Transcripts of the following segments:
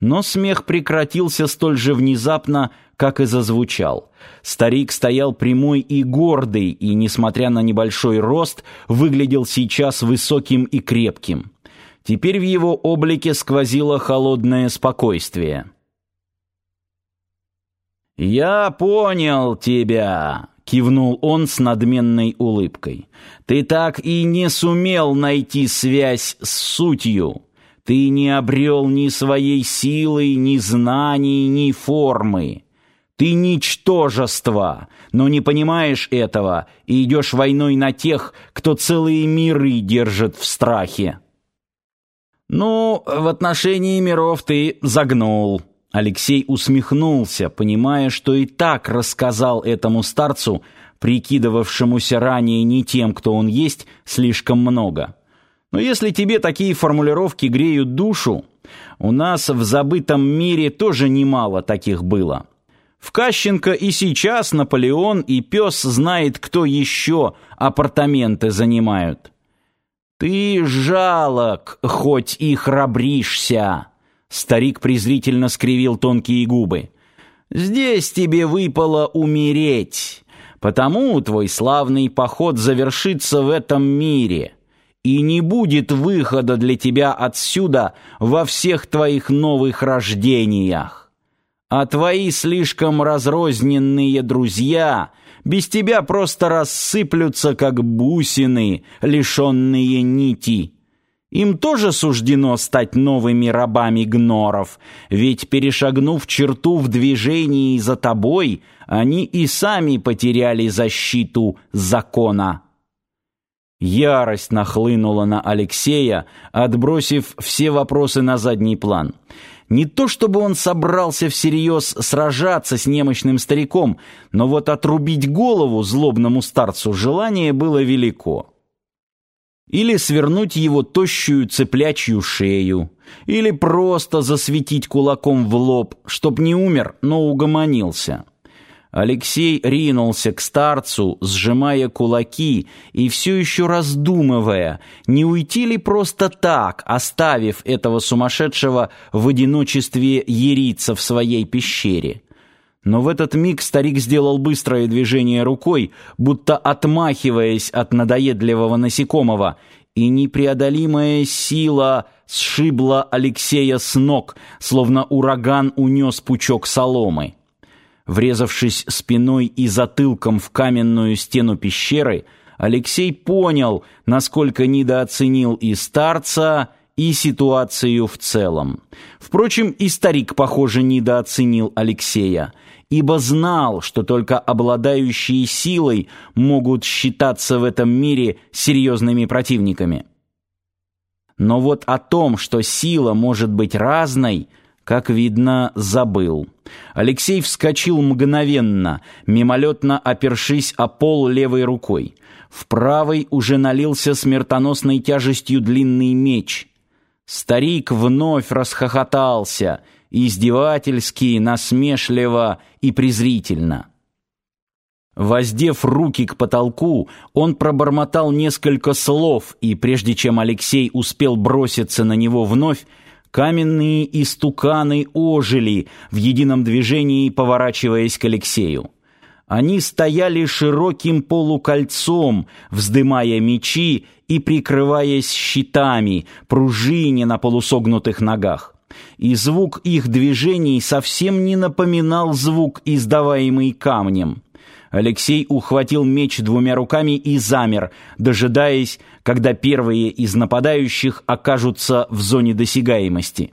Но смех прекратился столь же внезапно, как и зазвучал. Старик стоял прямой и гордый, и, несмотря на небольшой рост, выглядел сейчас высоким и крепким. Теперь в его облике сквозило холодное спокойствие. «Я понял тебя», — кивнул он с надменной улыбкой. «Ты так и не сумел найти связь с сутью. Ты не обрел ни своей силы, ни знаний, ни формы. Ты ничтожество, но не понимаешь этого и идешь войной на тех, кто целые миры держит в страхе. Ну, в отношении миров ты загнул. Алексей усмехнулся, понимая, что и так рассказал этому старцу, прикидывавшемуся ранее не тем, кто он есть, слишком много. Но если тебе такие формулировки греют душу, у нас в забытом мире тоже немало таких было. В Кащенко и сейчас Наполеон и пес знает, кто еще апартаменты занимают. Ты жалок, хоть и храбришься. Старик презрительно скривил тонкие губы. Здесь тебе выпало умереть, потому твой славный поход завершится в этом мире и не будет выхода для тебя отсюда во всех твоих новых рождениях. А твои слишком разрозненные друзья без тебя просто рассыплются, как бусины, лишенные нити. Им тоже суждено стать новыми рабами гноров, ведь, перешагнув черту в движении за тобой, они и сами потеряли защиту закона». Ярость нахлынула на Алексея, отбросив все вопросы на задний план. Не то чтобы он собрался всерьез сражаться с немощным стариком, но вот отрубить голову злобному старцу желание было велико. Или свернуть его тощую цыплячью шею, или просто засветить кулаком в лоб, чтоб не умер, но угомонился. Алексей ринулся к старцу, сжимая кулаки и все еще раздумывая, не уйти ли просто так, оставив этого сумасшедшего в одиночестве ериться в своей пещере. Но в этот миг старик сделал быстрое движение рукой, будто отмахиваясь от надоедливого насекомого, и непреодолимая сила сшибла Алексея с ног, словно ураган унес пучок соломы. Врезавшись спиной и затылком в каменную стену пещеры, Алексей понял, насколько недооценил и старца, и ситуацию в целом. Впрочем, и старик, похоже, недооценил Алексея, ибо знал, что только обладающие силой могут считаться в этом мире серьезными противниками. Но вот о том, что сила может быть разной – как видно, забыл. Алексей вскочил мгновенно, мимолетно опершись о пол левой рукой. В правой уже налился смертоносной тяжестью длинный меч. Старик вновь расхохотался, издевательски, насмешливо и презрительно. Воздев руки к потолку, он пробормотал несколько слов, и прежде чем Алексей успел броситься на него вновь, Каменные истуканы ожили в едином движении, поворачиваясь к Алексею. Они стояли широким полукольцом, вздымая мечи и прикрываясь щитами, пружине на полусогнутых ногах. И звук их движений совсем не напоминал звук, издаваемый камнем. Алексей ухватил меч двумя руками и замер, дожидаясь, когда первые из нападающих окажутся в зоне досягаемости.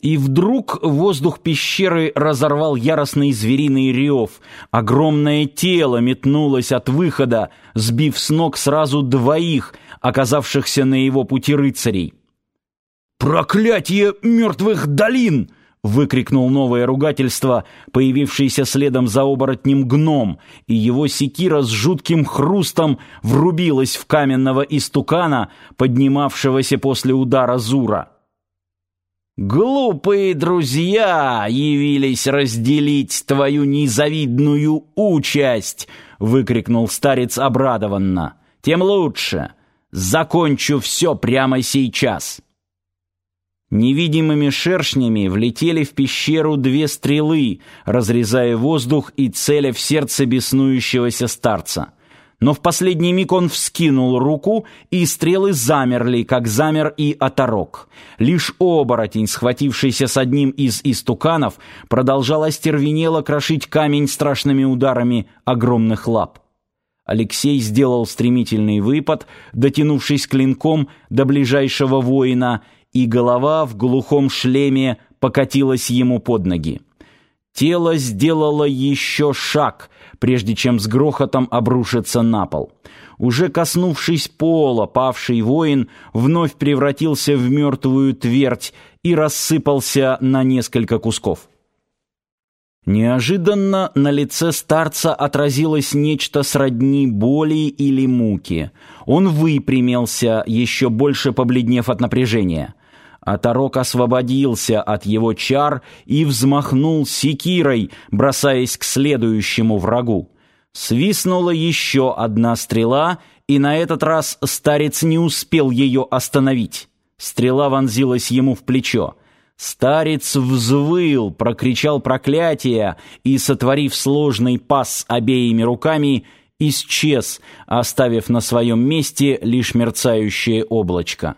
И вдруг воздух пещеры разорвал яростный звериный рев. Огромное тело метнулось от выхода, сбив с ног сразу двоих, оказавшихся на его пути рыцарей. «Проклятие мертвых долин!» Выкрикнул новое ругательство, появившееся следом за оборотнем гном, и его секира с жутким хрустом врубилась в каменного истукана, поднимавшегося после удара Зура. «Глупые друзья явились разделить твою незавидную участь!» — выкрикнул старец обрадованно. «Тем лучше. Закончу все прямо сейчас». Невидимыми шершнями влетели в пещеру две стрелы, разрезая воздух и целя в сердце беснующегося старца. Но в последний миг он вскинул руку, и стрелы замерли, как замер и оторок. Лишь оборотень, схватившийся с одним из истуканов, продолжал остервенело крошить камень страшными ударами огромных лап. Алексей сделал стремительный выпад, дотянувшись клинком до ближайшего воина, и голова в глухом шлеме покатилась ему под ноги. Тело сделало еще шаг, прежде чем с грохотом обрушиться на пол. Уже коснувшись пола, павший воин вновь превратился в мертвую твердь и рассыпался на несколько кусков. Неожиданно на лице старца отразилось нечто сродни боли или муки. Он выпрямился, еще больше побледнев от напряжения. Оторок освободился от его чар и взмахнул секирой, бросаясь к следующему врагу. Свистнула еще одна стрела, и на этот раз старец не успел ее остановить. Стрела вонзилась ему в плечо. Старец взвыл, прокричал проклятие и, сотворив сложный пас обеими руками, исчез, оставив на своем месте лишь мерцающее облачко.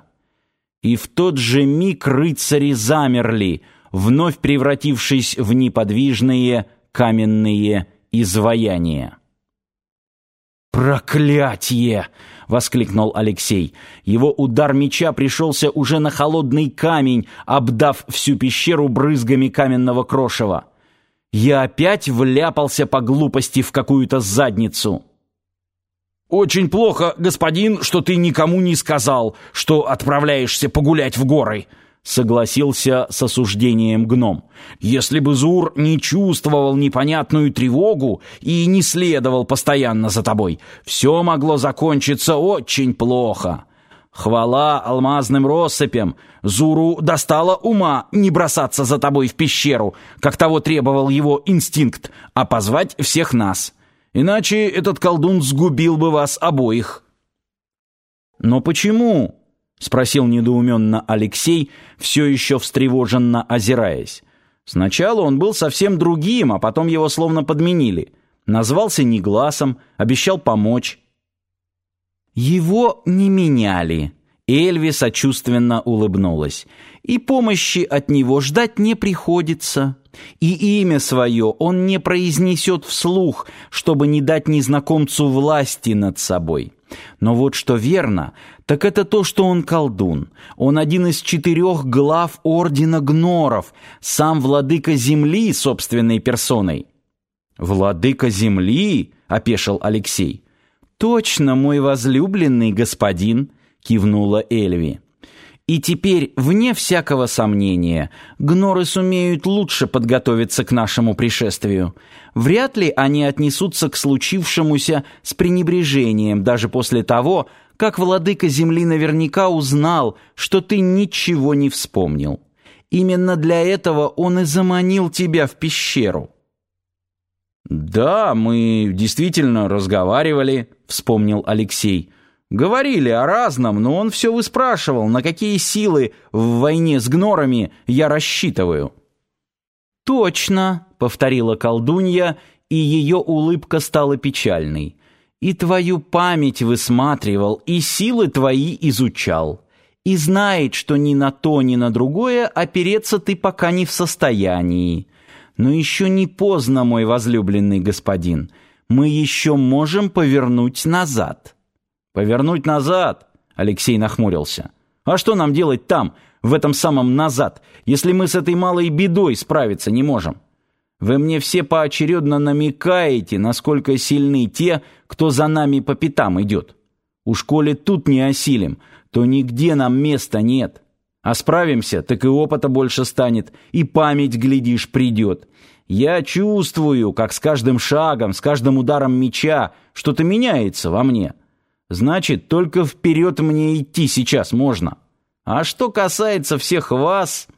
И в тот же миг рыцари замерли, вновь превратившись в неподвижные каменные изваяния. «Проклятие!» — воскликнул Алексей. Его удар меча пришелся уже на холодный камень, обдав всю пещеру брызгами каменного крошева. «Я опять вляпался по глупости в какую-то задницу!» «Очень плохо, господин, что ты никому не сказал, что отправляешься погулять в горы», — согласился с осуждением гном. «Если бы Зур не чувствовал непонятную тревогу и не следовал постоянно за тобой, все могло закончиться очень плохо». Хвала алмазным россыпям, Зуру достало ума не бросаться за тобой в пещеру, как того требовал его инстинкт, а позвать всех нас. Иначе этот колдун сгубил бы вас обоих». «Но почему?» — спросил недоуменно Алексей, все еще встревоженно озираясь. Сначала он был совсем другим, а потом его словно подменили. Назвался негласом, обещал помочь. «Его не меняли», — Эльви сочувственно улыбнулась. «И помощи от него ждать не приходится». И имя свое он не произнесет вслух, чтобы не дать незнакомцу власти над собой. Но вот что верно, так это то, что он колдун. Он один из четырех глав Ордена Гноров, сам владыка Земли собственной персоной. «Владыка Земли?» — опешил Алексей. «Точно, мой возлюбленный господин», — кивнула Эльви. И теперь, вне всякого сомнения, гноры сумеют лучше подготовиться к нашему пришествию. Вряд ли они отнесутся к случившемуся с пренебрежением даже после того, как владыка земли наверняка узнал, что ты ничего не вспомнил. Именно для этого он и заманил тебя в пещеру. «Да, мы действительно разговаривали», — вспомнил Алексей. Говорили о разном, но он все выспрашивал, на какие силы в войне с гнорами я рассчитываю. «Точно», — повторила колдунья, и ее улыбка стала печальной. «И твою память высматривал, и силы твои изучал. И знает, что ни на то, ни на другое опереться ты пока не в состоянии. Но еще не поздно, мой возлюбленный господин, мы еще можем повернуть назад». «Повернуть назад?» — Алексей нахмурился. «А что нам делать там, в этом самом назад, если мы с этой малой бедой справиться не можем? Вы мне все поочередно намекаете, насколько сильны те, кто за нами по пятам идет. Уж коли тут не осилим, то нигде нам места нет. А справимся, так и опыта больше станет, и память, глядишь, придет. Я чувствую, как с каждым шагом, с каждым ударом меча что-то меняется во мне». Значит, только вперед мне идти сейчас можно. А что касается всех вас...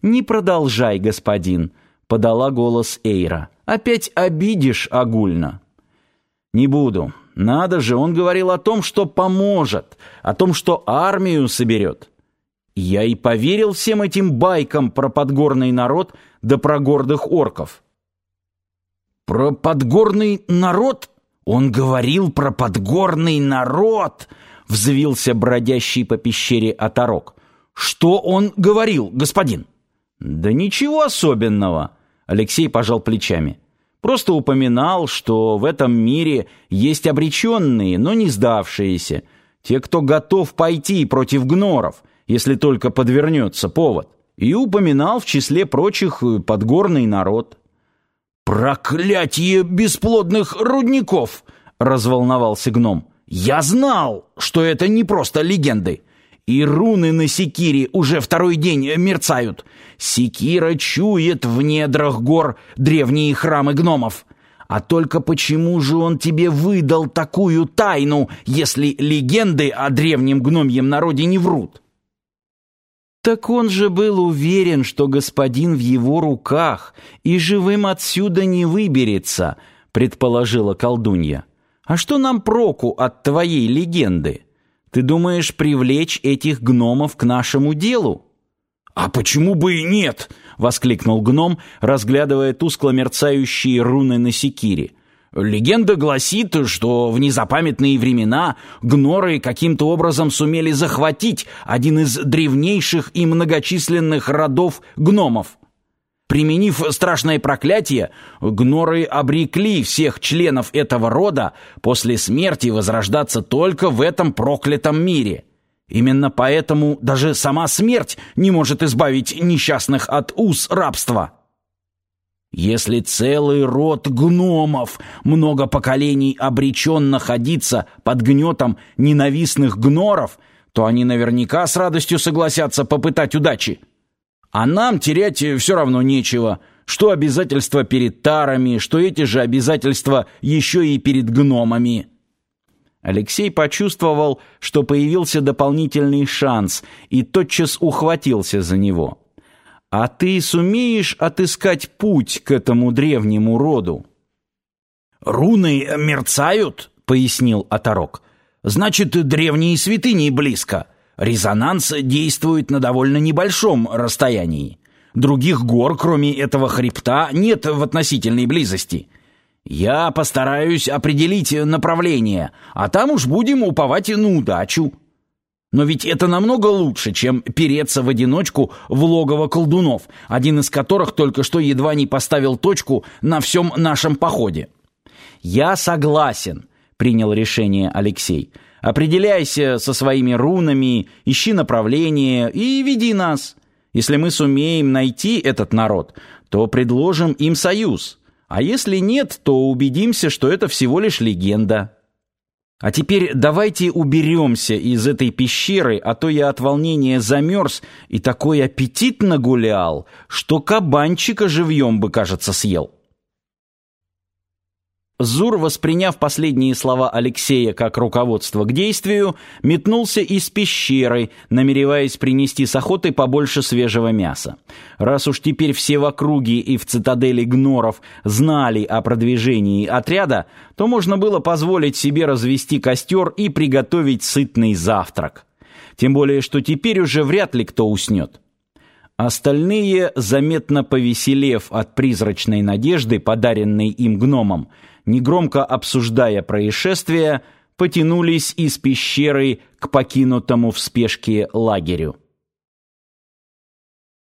Не продолжай, господин, подала голос Эйра. Опять обидишь огульно. Не буду. Надо же, он говорил о том, что поможет, о том, что армию соберет. Я и поверил всем этим байкам про подгорный народ да про гордых орков. Про подгорный народ? Он говорил про подгорный народ, взвился бродящий по пещере оторок. Что он говорил, господин? Да ничего особенного, Алексей пожал плечами. Просто упоминал, что в этом мире есть обреченные, но не сдавшиеся, те, кто готов пойти против гноров, если только подвернется повод, и упоминал в числе прочих подгорный народ. «Проклятие бесплодных рудников!» — разволновался гном. «Я знал, что это не просто легенды. И руны на секире уже второй день мерцают. Секира чует в недрах гор древние храмы гномов. А только почему же он тебе выдал такую тайну, если легенды о древнем гномьем народе не врут?» Так он же был уверен, что господин в его руках и живым отсюда не выберется, предположила колдунья. А что нам проку от твоей легенды? Ты думаешь привлечь этих гномов к нашему делу? А почему бы и нет? воскликнул гном, разглядывая тускло мерцающие руны на секире. Легенда гласит, что в незапамятные времена гноры каким-то образом сумели захватить один из древнейших и многочисленных родов гномов. Применив страшное проклятие, гноры обрекли всех членов этого рода после смерти возрождаться только в этом проклятом мире. Именно поэтому даже сама смерть не может избавить несчастных от уз рабства. Если целый род гномов, много поколений обречен находиться под гнетом ненавистных гноров, то они наверняка с радостью согласятся попытать удачи. А нам терять все равно нечего. Что обязательства перед тарами, что эти же обязательства еще и перед гномами. Алексей почувствовал, что появился дополнительный шанс, и тотчас ухватился за него. А ты сумеешь отыскать путь к этому древнему роду? Руны мерцают, пояснил Оторок. Значит, древние святыни близко. Резонанс действует на довольно небольшом расстоянии. Других гор, кроме этого хребта, нет в относительной близости. Я постараюсь определить направление, а там уж будем уповать на удачу. Но ведь это намного лучше, чем переться в одиночку в логово колдунов, один из которых только что едва не поставил точку на всем нашем походе. «Я согласен», — принял решение Алексей. «Определяйся со своими рунами, ищи направление и веди нас. Если мы сумеем найти этот народ, то предложим им союз. А если нет, то убедимся, что это всего лишь легенда». А теперь давайте уберемся из этой пещеры, а то я от волнения замерз и такой аппетит нагулял, что кабанчика живьем бы, кажется, съел. Зур, восприняв последние слова Алексея как руководство к действию, метнулся из пещеры, намереваясь принести с охотой побольше свежего мяса. Раз уж теперь все в округе и в цитадели гноров знали о продвижении отряда, то можно было позволить себе развести костер и приготовить сытный завтрак. Тем более, что теперь уже вряд ли кто уснет. Остальные, заметно повеселев от призрачной надежды, подаренной им гномам, негромко обсуждая происшествие, потянулись из пещеры к покинутому в спешке лагерю.